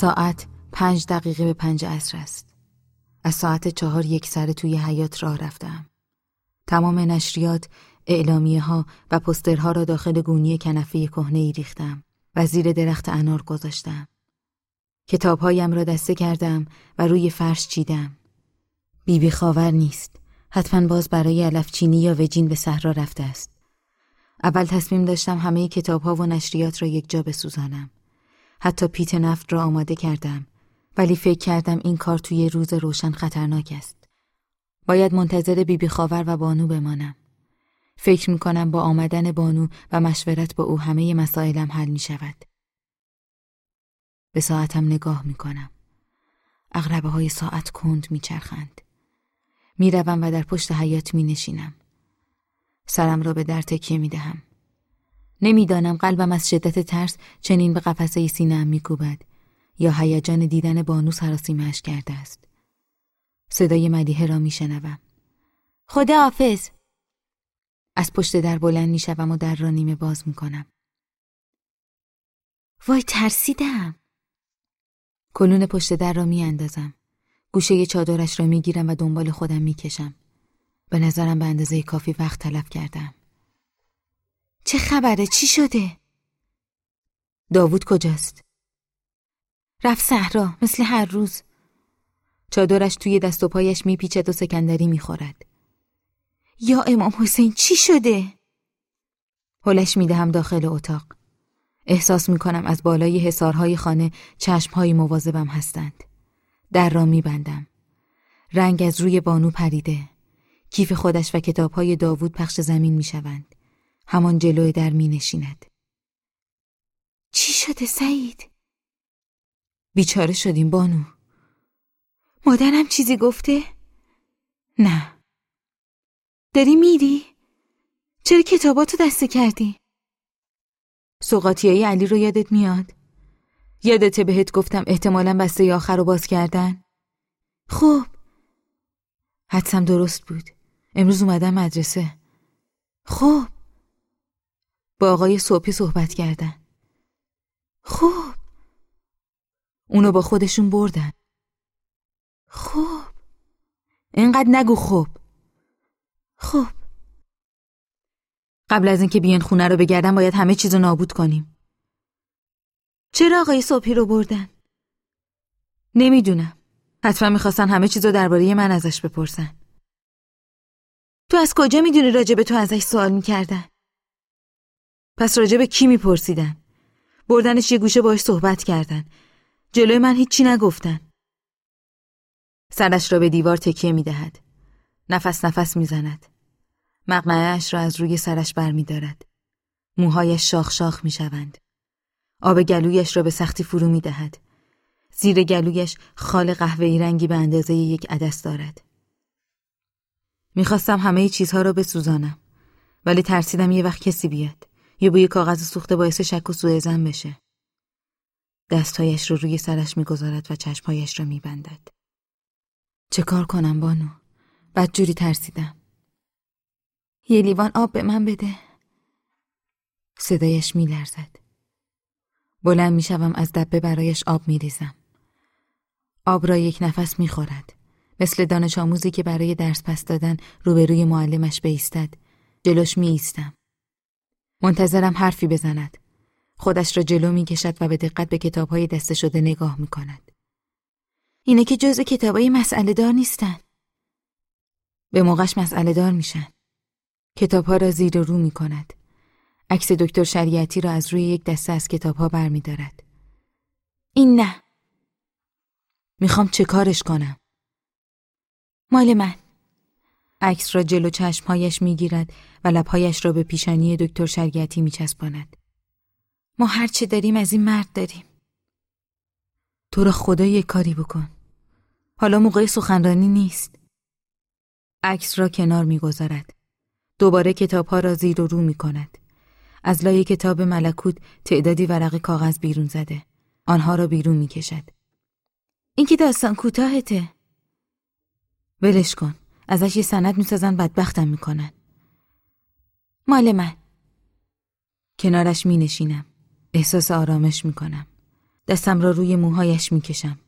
ساعت پنج دقیقه به پنج عصر است. از ساعت چهار یک سر توی حیات راه رفتم. تمام نشریات، اعلامیه ها و پسترها را داخل گونی کنفه کهنه ای ریختم و زیر درخت انار گذاشتم. کتابهایم را دسته کردم و روی فرش چیدم. بیبی بی خاور نیست. حتما باز برای علفچینی یا وجین به صحرا رفته است. اول تصمیم داشتم همه کتابها و نشریات را یک جا بسوزانم. حتی پیت نفت را آماده کردم ولی فکر کردم این کار توی روز روشن خطرناک است. باید منتظر بیبی بی خاور و بانو بمانم. فکر می کنم با آمدن بانو و مشورت با او همه مسائلم حل می شود. به ساعتم نگاه می کنم. اغربه های ساعت کند می چرخند. می روم و در پشت حیات می نشینم. سرم را به در تکیه می دهم. نمی‌دانم قلبم از شدت ترس چنین به قفسه سینه‌ام میکوبد یا هیجان دیدن بانو سراسیمهاش کرده است. صدای ملیحه را میشنوم. خدا حافظ از پشت در بلند می‌شوم و در را نیمه باز می‌کنم. وای ترسیدم. کلون پشت در را میاندازم. گوشه چادرش را می‌گیرم و دنبال خودم می‌کشم. به نظرم به اندازه کافی وقت تلف کردم. چه خبره؟ چی شده؟ داوود کجاست؟ رفت صحرا مثل هر روز. چادرش توی دست و پایش میپیچد و سکندری می‌خورد. یا امام حسین چی شده؟ هلش می‌دهم داخل اتاق. احساس می‌کنم از بالای حسارهای خانه چشمهایی مواظبم هستند. در را میبندم. رنگ از روی بانو پریده. کیف خودش و کتابهای داوود پخش زمین می‌شوند. همان جلوی در می نشیند. چی شده سعید؟ بیچاره شدیم بانو. مادرم چیزی گفته؟ نه. داری میری؟ چرا کتاباتو دسته کردی؟ سوقاتیای علی رو یادت میاد؟ یادت بهت گفتم احتمالا بسته آخر رو باز کردن؟ خوب حدسم درست بود امروز اومدم مدرسه خوب با آقای صبحی صحبت کردن. خوب. اونو با خودشون بردن. خوب. اینقدر نگو خوب. خوب. قبل از اینکه بیان خونه رو بگردن باید همه چیزو نابود کنیم. چرا آقای صبحی رو بردن؟ نمی‌دونم. حتما می‌خواستن همه چیزو درباره من ازش بپرسن. تو از کجا می‌دونی راجع تو ازش سوال می‌کردن؟ پس راجع به کی میپرسیدن؟ بردنش یه گوشه باش صحبت کردن. جلوی من هیچی نگفتن. سرش را به دیوار تکیه می‌دهد. نفس نفس می‌زند. مقنعهاش را از روی سرش بر می دارد. موهایش شاخ شاخ می شوند. آب گلویش را به سختی فرو می دهد. زیر گلویش خال قهوه‌ای رنگی به اندازه یک عدس دارد. می‌خواستم همه چیزها را بسوزانم ولی ترسیدم یه وقت کسی بیاد. یه بوی کاغذ سوخته باعث شک و سوء زن بشه. دستهایش رو روی سرش می‌گذارد و چشمهایش را میبندد. چه کار کنم بانو؟ جوری ترسیدم. یه لیوان آب به من بده. صدایش میلرزد. بلند می‌شوم از دبه برایش آب میریزم. آب را یک نفس می‌خورد. مثل دانش آموزی که برای درس پس دادن روبروی معلمش بیستد. جلوش می ایستم. منتظرم حرفی بزند. خودش را جلو می کشد و به دقت به کتاب های دسته شده نگاه می کند. اینه که جز کتاب های مسئله دار نیستن. به موقعش مسئله دار میشن. کتاب ها را زیر رو می کند. عکس دکتر شریعتی را از روی یک دسته از کتاب ها بر می دارد. این نه. می‌خوام چه کارش کنم؟ مال من. عکس را جلو چشمهایش می‌گیرد و لبهایش را به پیشانی دکتر شرگتی میچسباند. ما هر چه داریم از این مرد داریم. تو را خدا یک کاری بکن. حالا موقع سخنرانی نیست. عکس را کنار می‌گذارد. دوباره کتابها را زیر و رو می کند. از لای کتاب ملکوت تعدادی ورق کاغذ بیرون زده. آنها را بیرون می کشد. این که داستان کوتاهته. ولش کن. ازش یه سند می‌سازن بدبختم می‌کنن مال من کنارش می نشینم احساس آرامش می کنم دستم را روی موهایش می‌کشم.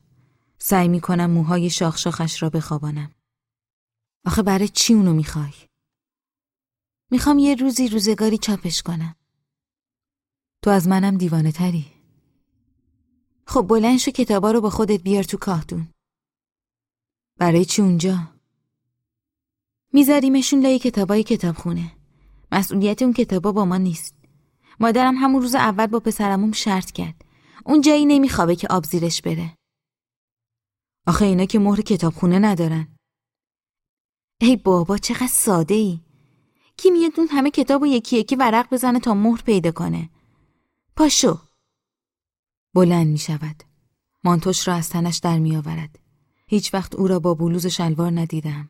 سعی می‌کنم موهای شاخ شاخش را بخوابانم. آخه برای چی اونو می‌خوای؟ می‌خوام یه روزی روزگاری چاپش کنم. تو از منم دیوانه تری. خب بلند شو کتابا رو با خودت بیار تو کاهدون. برای چی اونجا؟ میذاریمشون لای کتابای کتابخونه. مسئولیت اون کتابا با ما نیست. مادرم همون روز اول با پسرمون شرط کرد. اون جایی نمیخوابه که آب زیرش بره. آخه اینا که مهر کتابخونه ندارن. ای بابا چقدر ساده ای. کی میاد اون همه کتاب و یکی یکی ورق بزنه تا مهر پیدا کنه. پاشو. بلند می شود. مانتوش را از تنش در می آورد. هیچ وقت او را با بلوز شلوار ندیدم.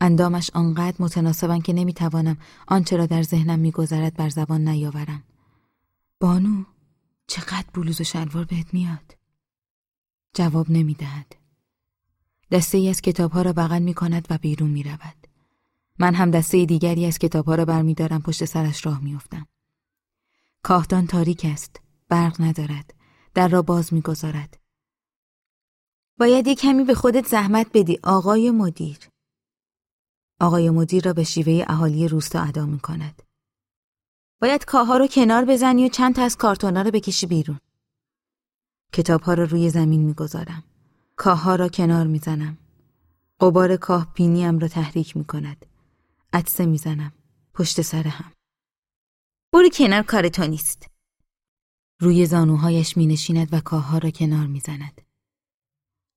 اندامش آنقدر متناسبن که نمی‌توانم آنچه را در ذهنم میگذرد بر زبان نیاورم. بانو چقدر بلوز و شلوار بهت میاد؟ جواب نمی‌دهد. دسته ای از کتاب ها را بغل می کند و بیرون می رود. من هم دسته دیگری از کتاب ها را برمیدارم پشت سرش راه میافتم. کاهدان تاریک است. برق ندارد. در را باز می‌گذارد. باید یک کمی به خودت زحمت بدی آقای مدیر. آقای مدیر را به شیوه اهالی روستا ادا می کند. باید کاها رو کنار بزنی و چند تا از کارتونا رو بکشی بیرون. کتاب ها را روی زمین می‌گذارم. کاها را کنار می‌زنم. قبار کاه پینیم را تحریک می کند. عدسه می‌زنم. پشت سر هم. برو کنار کار تو نیست. روی زانوهایش می نشیند و کاها را کنار می‌زند.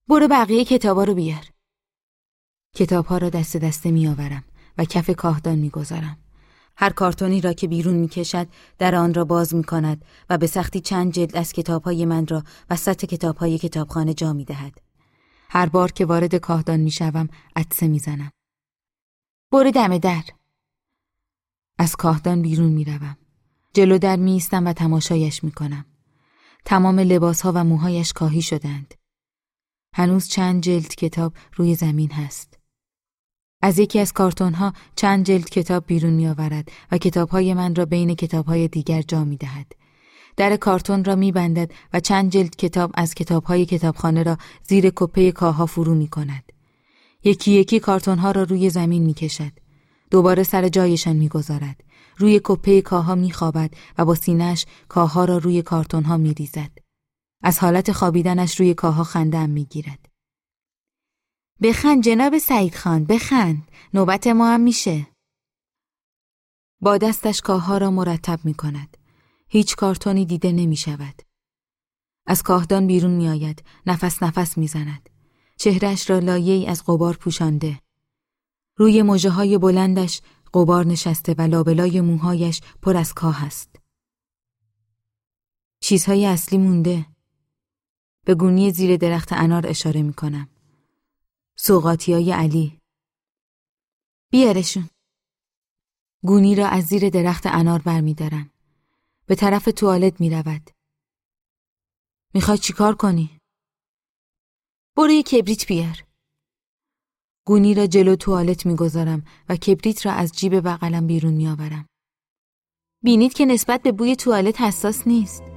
برو بقیه کتابا رو بیار. کتابها را دست دسته می آورم و کف کاهدان می گذارم. هر کارتونی را که بیرون می کشد در آن را باز می کند و به سختی چند جلد از کتابهای من را وسط کتابهای کتابخانه جا می دهد. هر بار که وارد کاهدان می شوم عدسه می زنم. برو دم در. از کاهدان بیرون می روم. جلو در می و تماشایش می کنم. تمام لباسها و موهایش کاهی شدند. هنوز چند جلد کتاب روی زمین هست. از یکی از کارتون ها چند جلد کتاب بیرون می آورد و کتاب های من را بین کتاب های دیگر جا می دهد. در کارتون را می بندد و چند جلد کتاب از کتاب های کتابخانه را زیر کپه کاها فرو می کند. یکی یکی کارتون ها را روی زمین می کشد. دوباره سر جایشان می گذارد. روی کپه کاها می خوابد و با سینش کاها را روی کارتون ها می ریزد. از حالت خوابیدنش روی کاها خنده می گیرد. بخند جناب سعید خان بخند. نوبت ما هم میشه. با دستش کاها را مرتب می کند هیچ کارتونی دیده نمی شود از کاهدان بیرون می آید نفس نفس می زند چهرش را لایه از قبار پوشانده. روی مجه های بلندش قبار نشسته و لابلای موهایش پر از کاه است. چیزهای اصلی مونده. به گونی زیر درخت انار اشاره می کنم سوقاتی های علی بیارشون گونی را از زیر درخت انار برمیدارم به طرف توالت می رود می‌خوای چیکار کنی؟ برو یه کبریت بیار گونی را جلو توالت می‌گذارم و کبریت را از جیب بغلم بیرون میآورم. بینید که نسبت به بوی توالت حساس نیست.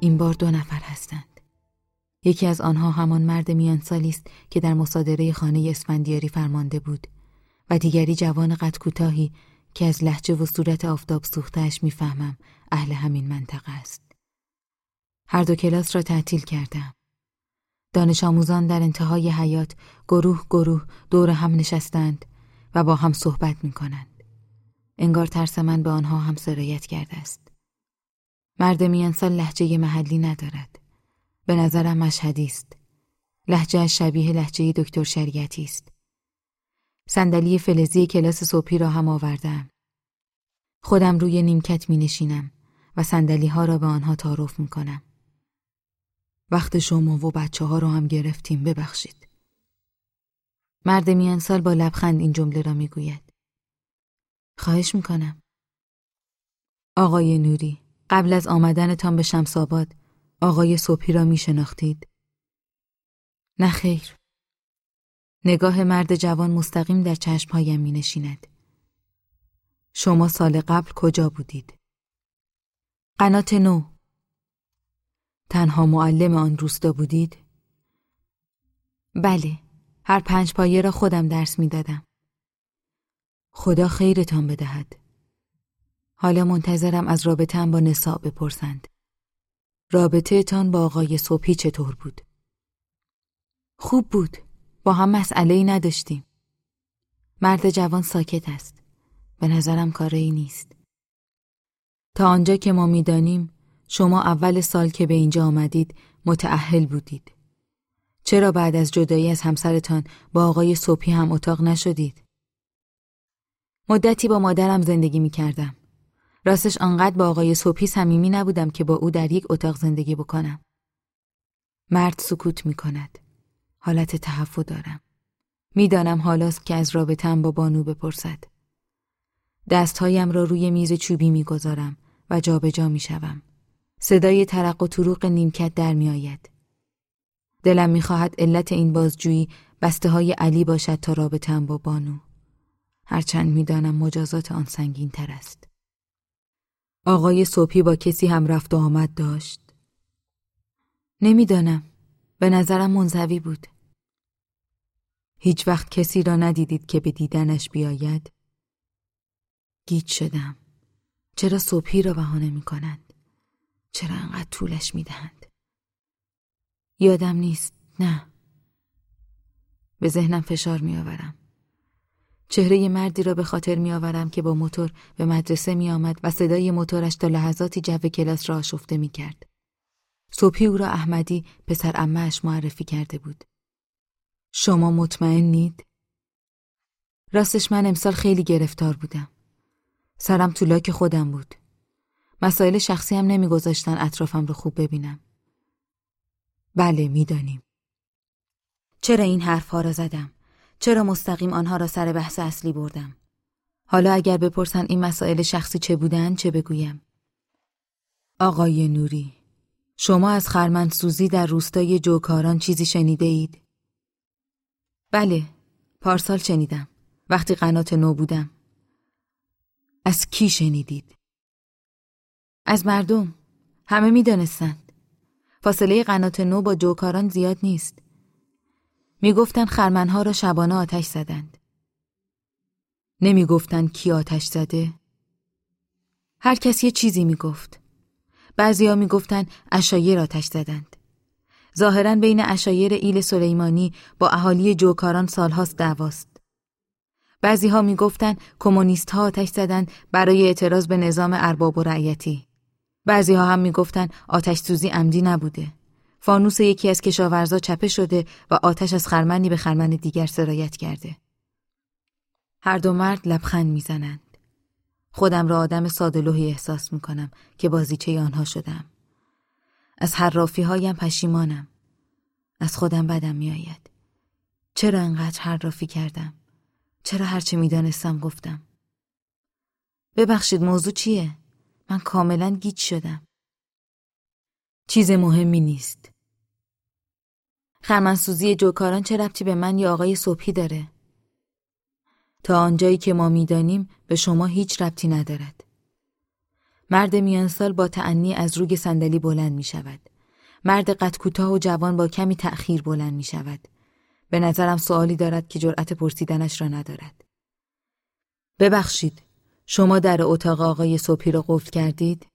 این بار دو نفر هستند. یکی از آنها همان مرد میانسالی است که در مصادره خانه اسفندیاری فرمانده بود و دیگری جوان قد کوتاهی که از لحجه و صورت آفتاب سوختهش می‌فهمم اهل همین منطقه است. هر دو کلاس را تعطیل کردم. دانش آموزان در انتهای حیات گروه گروه دور هم نشستند و با هم صحبت می کنند. انگار ترس من به آنها هم سرایت کرده است. مرد میانسال لحجه محلی ندارد. به نظرم مشهدی است. لحجه شبیه لحجه دکتر شریعتی است. صندلی فلزی کلاس صبحی را هم آوردم. خودم روی نیمکت می نشینم و سندلی ها را به آنها تعارف می کنم. وقت شما و بچه ها را هم گرفتیم ببخشید. مرد میان سال با لبخند این جمله را می‌گوید. خواهش می‌کنم. آقای نوری، قبل از آمدنتان به شمس آباد، آقای صبحی را میشناختید؟ نه خیر. نگاه مرد جوان مستقیم در چشمهایم می نشیند. شما سال قبل کجا بودید؟ قنات نو تنها معلم آن روستا بودید؟ بله هر پنج پایه را خودم درس می دادم. خدا خیرتان بدهد حالا منتظرم از رابطه با نساء بپرسند رابطه تان با آقای صبحی چطور بود؟ خوب بود با هم مسئله ای نداشتیم مرد جوان ساکت است به نظرم کاری نیست تا آنجا که ما می‌دانیم شما اول سال که به اینجا آمدید متعهل بودید چرا بعد از جدایی از همسرتان با آقای صبحی هم اتاق نشدید؟ مدتی با مادرم زندگی می کردم. راستش آنقدر با آقای صبحی صمیمی نبودم که با او در یک اتاق زندگی بکنم. مرد سکوت می کند. حالت تحفو دارم. می‌دانم حالاست که از رابطم با بانو بپرسد. دستهایم را روی میز چوبی می‌گذارم و جابجا می‌شوم. صدای ترق و طروق نیمکت در میآید. دلم می‌خواهد علت این بازجویی بسته های علی باشد تا رابطم با بانو. هرچند می‌دانم مجازات آن سنگین تر است. آقای صبحی با کسی هم رفت و آمد داشت. نمی‌دانم. به نظرم منزوی بود. هیچ وقت کسی را ندیدید که به دیدنش بیاید؟ گیج شدم. چرا صبحی را بهانه می کنند؟ چرا انقدر طولش می دهند؟ یادم نیست. نه. به ذهنم فشار می آورم. چهره مردی را به خاطر می آورم که با موتور به مدرسه می آمد و صدای موتورش تا لحظاتی جو کلاس را آشفته می کرد. صبحی او را احمدی پسر امهش معرفی کرده بود. شما مطمئنید؟ راستش من امسال خیلی گرفتار بودم. سرم تو لاک خودم بود. مسائل شخصی هم نمیگذاشتن اطرافم رو خوب ببینم. بله می‌دانیم. چرا این حرفها را زدم؟ چرا مستقیم آنها را سر بحث اصلی بردم؟ حالا اگر بپرسن این مسائل شخصی چه بودن چه بگویم؟ آقای نوری شما از خرمنسوزی در روستای جوکاران چیزی شنیده اید؟ بله پارسال شنیدم وقتی قنات نو بودم از کی شنیدید؟ از مردم همه می‌دانستند فاصله قنات نو با جوکاران زیاد نیست می‌گفتند خرمنها را شبانه آتش زدند نمی‌گفتند کی آتش زده؟ هر کسی یه چیزی می‌گفت بعضیا می‌گفتند اشایر آتش زدند ظاهرا بین اشایر ایل سلیمانی با اهالی جوکاران سالهاست دعواست. بعضی ها می کمونیست ها آتش زدند برای اعتراض به نظام ارباب و رعیتی. بعضی ها هم می گفتن آتش سوزی عمدی نبوده. فانوس یکی از کشاورزا چپه شده و آتش از خرمنی به خرمن دیگر سرایت کرده. هر دو مرد لبخند می‌زنند. خودم را آدم سادلوهی احساس می کنم که بازیچه آنها شدم. از حرافی هایم پشیمانم. از خودم بدم میآید. چرا انقدر حرافی کردم؟ چرا هرچه می‌دانستم گفتم؟ ببخشید موضوع چیه؟ من کاملا گیج شدم. چیز مهمی نیست. خرمنسوزی جوکاران چه ربطی به من یا آقای صبحی داره؟ تا آنجایی که ما می‌دانیم به شما هیچ ربطی ندارد. مرد میانسال با تعنی از روی صندلی بلند می شود. مرد قد کوتاه و جوان با کمی تأخیر بلند می شود. به نظرم سوالی دارد که جرأت پرسیدنش را ندارد. ببخشید، شما در اتاق آقای صبحی را قفل کردید؟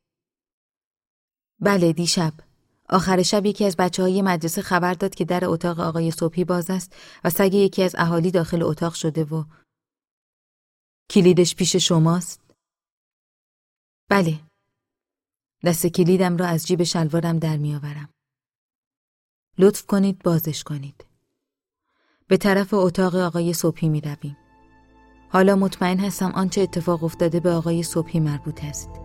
بله دیشب. آخر شب یکی از بچه های مدرسه خبر داد که در اتاق آقای صبحی باز است و سگ یکی از اهالی داخل اتاق شده و کلیدش پیش شماست؟ بله. دست کلیدم را از جیب شلوارم در میآورم. لطف کنید بازش کنید. به طرف اتاق آقای صبحی می رویم. حالا مطمئن هستم آنچه اتفاق افتاده به آقای صبحی مربوط است.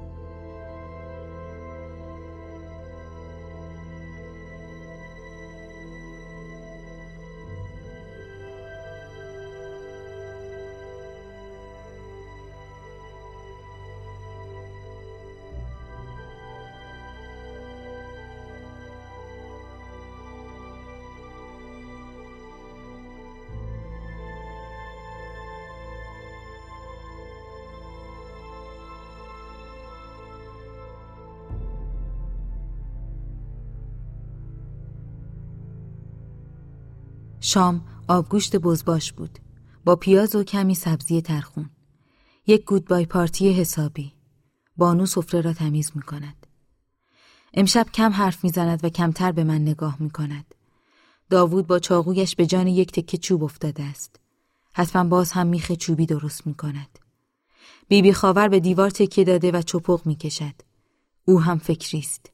شام آبگوشت بزباش بود. با پیاز و کمی سبزی ترخون. یک گودبای پارتی حسابی. بانو سفره را تمیز می کند امشب کم حرف می‌زند و کمتر به من نگاه می کند داوود با چاقویش به جان یک تکه چوب افتاده است. حتما باز هم میخ چوبی درست می کند بیبی خاور به دیوار تکیه داده و چپق می کشد او هم فکری است.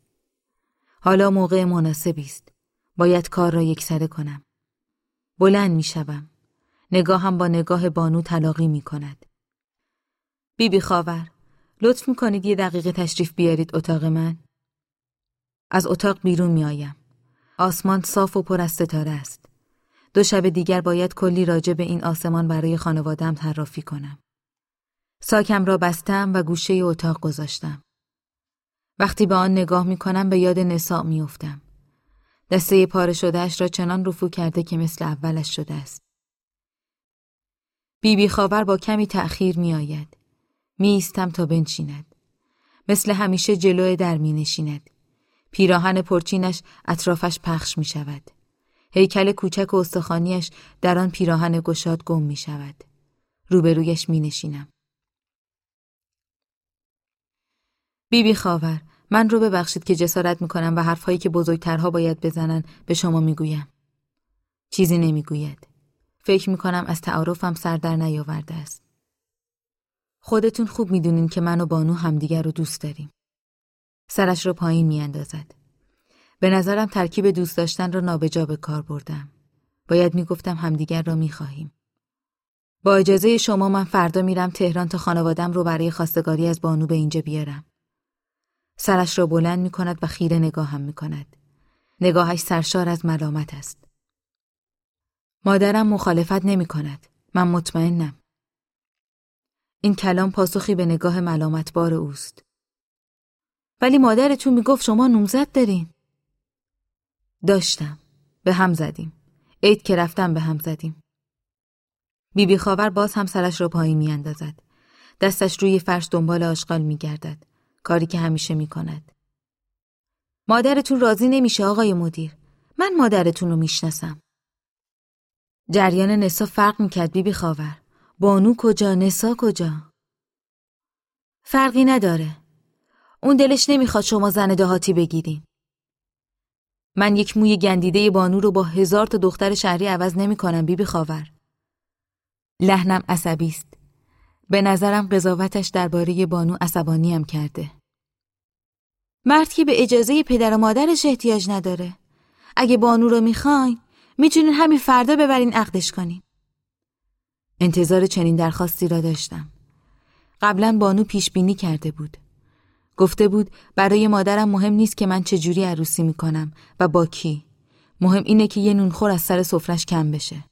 حالا موقع مناسبی است. باید کار را یکسره کنم. بلند می شوم. نگاهم با نگاه بانو تلاقی می کند. بیبی خاور لطف می کنید یه دقیقه تشریف بیارید اتاق من؟ از اتاق بیرون می آیم. آسمان صاف و پر از ستاره است. دو شب دیگر باید کلی راجع به این آسمان برای خانوادم تعرافی کنم. ساکم را بستم و گوشه اتاق گذاشتم. وقتی به آن نگاه می کنم به یاد نساء می افتم. دسته پاره شدهش را چنان رفو کرده که مثل اولش شده است. بیبی بی خاور با کمی تأخیر می آید. می ایستم تا بنشیند. مثل همیشه جلوی در می نشیند. پیراهن پرچینش اطرافش پخش می شود. هیکل کوچک و استخانیش در آن پیراهن گشاد گم می شود. روبرویش می نشینم. بیبی بی خاور من رو ببخشید که جسارت می‌کنم و حرفهایی که بزرگترها باید بزنن به شما می‌گویم. چیزی نمی‌گوید. فکر می‌کنم از تعارفم سر در نیاورده است. خودتون خوب می‌دونین که من و بانو همدیگر رو دوست داریم. سرش رو پایین میاندازد. به نظرم ترکیب دوست داشتن را نابجا به کار بردم. باید می‌گفتم همدیگر را می‌خواهیم. با اجازه شما من فردا میرم تهران تا خانوادم رو برای خواستگاری از بانو به اینجا بیارم. سرش را بلند می کند و خیره نگاهم می کند. نگاهش سرشار از ملامت است. مادرم مخالفت نمی کند. من مطمئنم. این کلام پاسخی به نگاه ملامت بار اوست. ولی مادرتون می‌گفت شما نوزد دارین. داشتم. به هم زدیم. عید که رفتم به هم زدیم. بیبی بی خاور باز هم سرش را پایین میاندازد. دستش روی فرش دنبال آشغال میگردد. کاری که همیشه می‌کند. مادرتون راضی نمیشه آقای مدیر. من مادرتون رو می‌شناسم. جریان نسا فرق می‌کرد بیبی خاور. بانو کجا نسا کجا؟ فرقی نداره. اون دلش نمی‌خواد شما زن دهاتی بگیرین. من یک موی گندیده بانو رو با هزار تا دختر شهری عوض نمی کنم بیبی خاور. لحنم عصبی است. به نظرم قضاوتش درباره بانو عصبانیم کرده. مرد که به اجازه پدر و مادرش احتیاج نداره. اگه بانو رو می‌خواین می‌تونین همین فردا ببرین عقدش کنین. انتظار چنین درخواستی را داشتم. قبلا بانو پیش بینی کرده بود. گفته بود برای مادرم مهم نیست که من چجوری عروسی می‌کنم و با کی. مهم اینه که یه نونخور از سر سفرش کم بشه.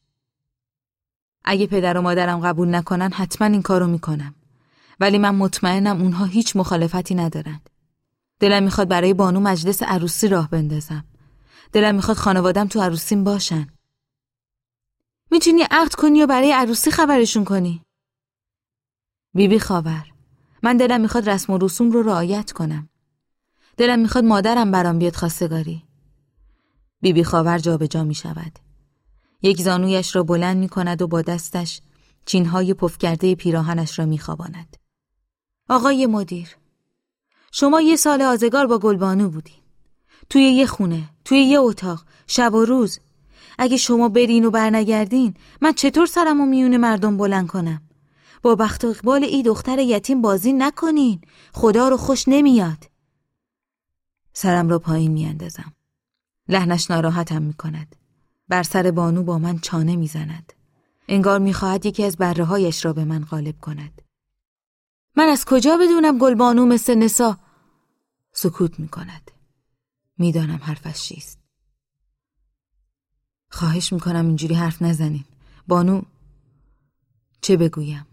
اگه پدر و مادرم قبول نکنن حتما این کارو می‌کنم. ولی من مطمئنم اونها هیچ مخالفتی ندارند. دلم می‌خواد برای بانو مجلس عروسی راه بندازم. دلم می‌خواد خانوادم تو عروسیم باشن. می‌تونی عقد کنی و برای عروسی خبرشون کنی. بیبی بی خاور. من دلم می‌خواد رسم و رسوم رو رعایت کنم. دلم می‌خواد مادرم برام بیاد خواستگاری. بیبی بی خاور جابجا جا می شود. یک زانویش را بلند می کند و با دستش چینهای پف کرده پیراهنش را می خواباند. آقای مدیر شما یه سال آزگار با گلبانو بودین. توی یه خونه توی یه اتاق شب و روز. اگه شما برین و برنگردین من چطور سرم و میون مردم بلند کنم؟ با بخت و اقبال ای دختر یتیم بازی نکنین. خدا رو خوش نمیاد. سرم را پایین میاندازم. لحنش ناراحتم می‌کند. بر سر بانو با من چانه می‌زند. انگار می‌خواهد یکی از بره هایش را به من غالب کند. من از کجا بدونم گل بانو مثل نسا؟ سکوت می‌کند. می‌دانم حرفش چیست. خواهش می‌کنم اینجوری حرف نزنین. بانو چه بگویم؟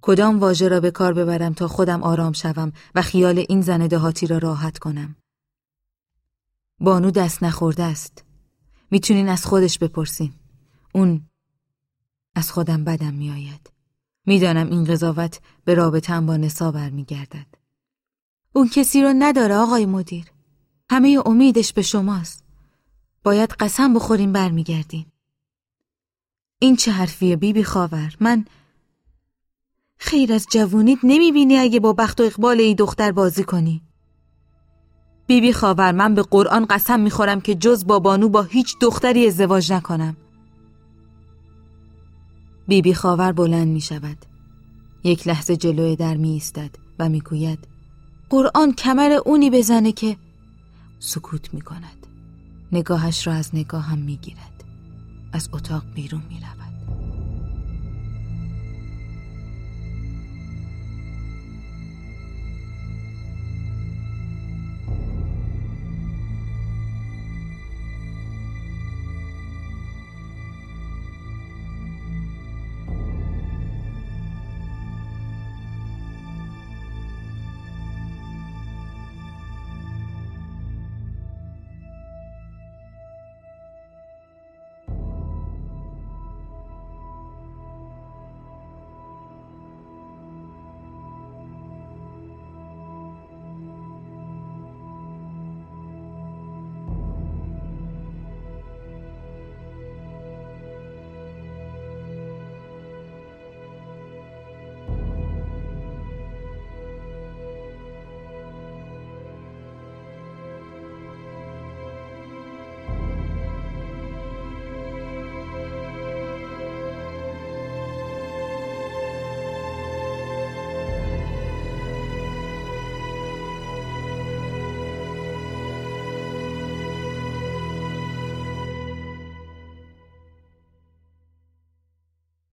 کدام واژه را به کار ببرم تا خودم آرام شوم و خیال این زن دهاتی را راحت کنم. بانو دست نخورده است. می‌تونین از خودش بپرسین. اون از خودم بدم میآید. می‌دانم این قضاوت به رابطم با نسا برمیگردد. اون کسی رو نداره آقای مدیر. همه امیدش به شماست. باید قسم بخوریم برمیگردین. این چه حرفیه بیبی بی خاور من خیر از جوونیت نمی‌بینی اگه با بخت و اقبال ای دختر بازی کنی بیبی بی خاور من به قرآن قسم می‌خورم که جز با بانو با هیچ دختری ازدواج نکنم. بیبی بی خاور بلند می‌شود. یک لحظه جلوی در می ایستد و می‌گوید قرآن کمر اونی بزنه که سکوت می کند نگاهش را از نگاهم می گیرد از اتاق بیرون می رود